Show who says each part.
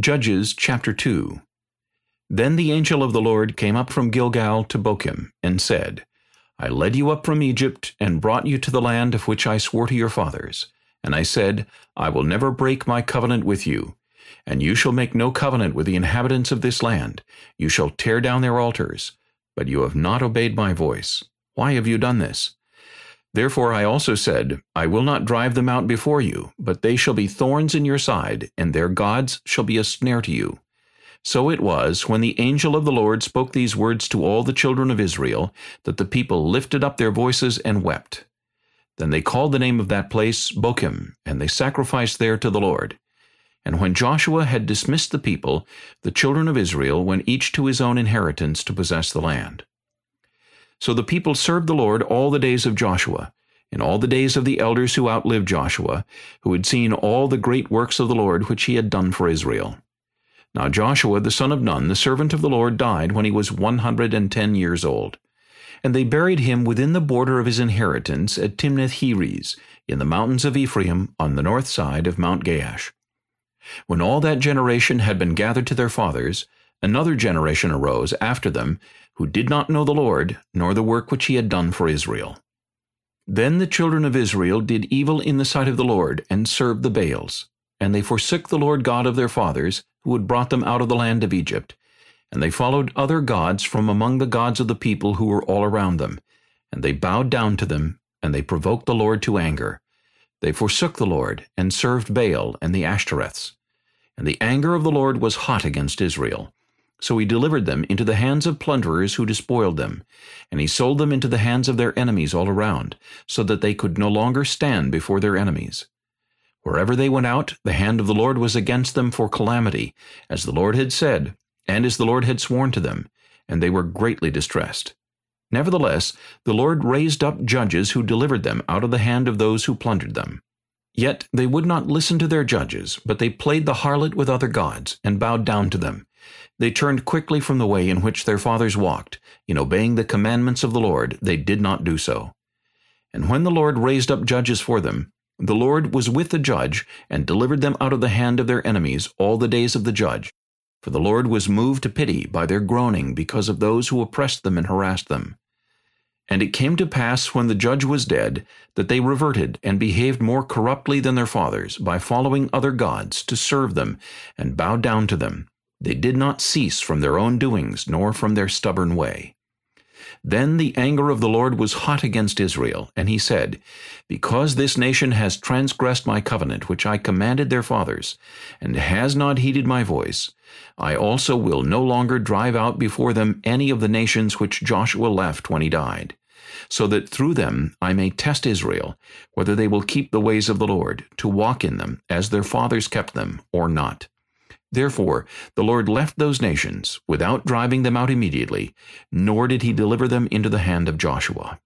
Speaker 1: Judges chapter 2 Then the angel of the Lord came up from Gilgal to Bochim, and said, I led you up from Egypt, and brought you to the land of which I swore to your fathers. And I said, I will never break my covenant with you. And you shall make no covenant with the inhabitants of this land. You shall tear down their altars. But you have not obeyed my voice. Why have you done this? Therefore I also said, I will not drive them out before you, but they shall be thorns in your side, and their gods shall be a snare to you. So it was, when the angel of the Lord spoke these words to all the children of Israel, that the people lifted up their voices and wept. Then they called the name of that place Bochim, and they sacrificed there to the Lord. And when Joshua had dismissed the people, the children of Israel went each to his own inheritance to possess the land. So the people served the Lord all the days of Joshua, and all the days of the elders who outlived Joshua, who had seen all the great works of the Lord which he had done for Israel. Now Joshua the son of Nun, the servant of the Lord, died when he was one hundred and ten years old. And they buried him within the border of his inheritance at Timnath-Heres, in the mountains of Ephraim, on the north side of Mount Gaash. When all that generation had been gathered to their fathers, another generation arose after them, who did not know the Lord, nor the work which he had done for Israel. Then the children of Israel did evil in the sight of the Lord, and served the Baals. And they forsook the Lord God of their fathers, who had brought them out of the land of Egypt. And they followed other gods from among the gods of the people who were all around them. And they bowed down to them, and they provoked the Lord to anger. They forsook the Lord, and served Baal and the Ashtoreths. And the anger of the Lord was hot against Israel. So he delivered them into the hands of plunderers who despoiled them, and he sold them into the hands of their enemies all around, so that they could no longer stand before their enemies. Wherever they went out, the hand of the Lord was against them for calamity, as the Lord had said, and as the Lord had sworn to them, and they were greatly distressed. Nevertheless, the Lord raised up judges who delivered them out of the hand of those who plundered them. Yet they would not listen to their judges, but they played the harlot with other gods, and bowed down to them, they turned quickly from the way in which their fathers walked. In obeying the commandments of the Lord, they did not do so. And when the Lord raised up judges for them, the Lord was with the judge, and delivered them out of the hand of their enemies all the days of the judge. For the Lord was moved to pity by their groaning because of those who oppressed them and harassed them. And it came to pass when the judge was dead, that they reverted and behaved more corruptly than their fathers, by following other gods to serve them, and bow down to them. They did not cease from their own doings, nor from their stubborn way. Then the anger of the Lord was hot against Israel, and he said, Because this nation has transgressed my covenant which I commanded their fathers, and has not heeded my voice, I also will no longer drive out before them any of the nations which Joshua left when he died, so that through them I may test Israel, whether they will keep the ways of the Lord, to walk in them, as their fathers kept them, or not. Therefore the Lord left those nations, without driving them out immediately, nor did he deliver them into the hand of Joshua.